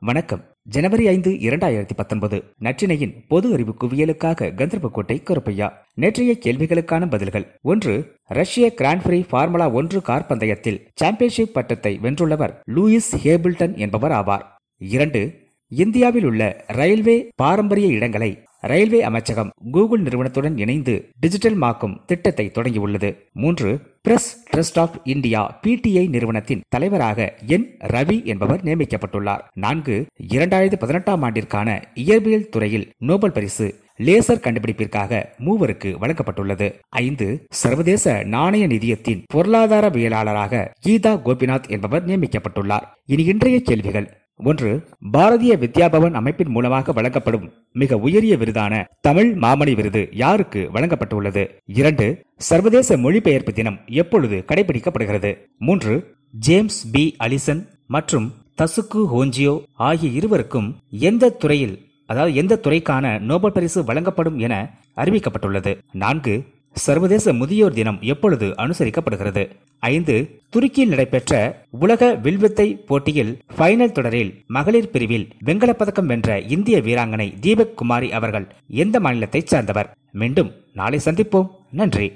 வணக்கம். ஜனவரி ஐந்து இரண்டாயிரத்தி பத்தொன்பது. நற்றினையின் பொது அறிவு குவியலுக்காக கந்தர்போட்டை கருப்பையா. நேற்றைய கேள்விகளுக்கான பதில்கள். ஒன்று ரஷ்ய கிராண்ட் ஃபார்முலா ஒன்று கார் பந்தயத்தில் சாம்பியன்ஷிப் பட்டத்தை வென்றுள்ளவர் லூயிஸ் ஹேபிள்டன் என்பவர் ஆவார். இரண்டு இந்தியாவில் உள்ள ரயில்வே பாரம்பரிய இடங்களை ரயில்வே அமைச்சகம் கூகுள் நிறுவனத்துடன் இணைந்து டிஜிட்டல் மாக்கும் திட்டத்தை தொடங்கியுள்ளது. மூன்று press trust of India PTI நிறுவனத்தின் தலைவராக என் ரவி என்பவர் நியமிக்கப்பட்டுள்ளார். நான்கு இரண்டாயிரத்தி பதினெட்டாம் ஆண்டிற்கான இயற்பியல் துறையில் நோபல் பரிசு லேசர் கண்டுபிடிப்பிற்காக மூவருக்கு வழங்கப்பட்டுள்ளது. ஐந்து சர்வதேச நாணய நிதியத்தின் பொருளாதாரவியலாளராக கீதா கோபிநாத் என்பவர் நியமிக்கப்பட்டுள்ளார். இனி இன்றைய கேள்விகள். ஒன்று பாரதிய வித்யாபவன் அமைப்பின் மூலமாக வழங்கப்படும் மிக உயரிய விருதான தமிழ் மாமணி விருது யாருக்கு வழங்கப்பட்டுள்ளது? இரண்டு சர்வதேச மொழிபெயர்ப்பு தினம் எப்பொழுது கடைபிடிக்கப்படுகிறது? மூன்று ஜேம்ஸ் பி. அலிசன் மற்றும் தசுக்கு ஹோஞ்சியோ ஆகிய இருவருக்கும் எந்த துறையில் அதாவது எந்த துறைக்கான நோபல் பரிசு வழங்கப்படும் என அறிவிக்கப்பட்டுள்ளது? நான்கு சர்வதேச முதியோர் தினம் எப்பொழுது அனுசரிக்கப்படுகிறது? ஐந்து. துருக்கியில் நடைபெற்ற உலக வில்வித்தை போட்டியில் ஃபைனல் தொடரில் மகளிர் பிரிவில் வெண்கலப் பதக்கம் வென்ற இந்திய வீராங்கனை தீபக் குமாரி அவர்கள் எந்த மாநிலத்தைச் சார்ந்தவர்? மீண்டும் நாளை சந்திப்போம். நன்றி.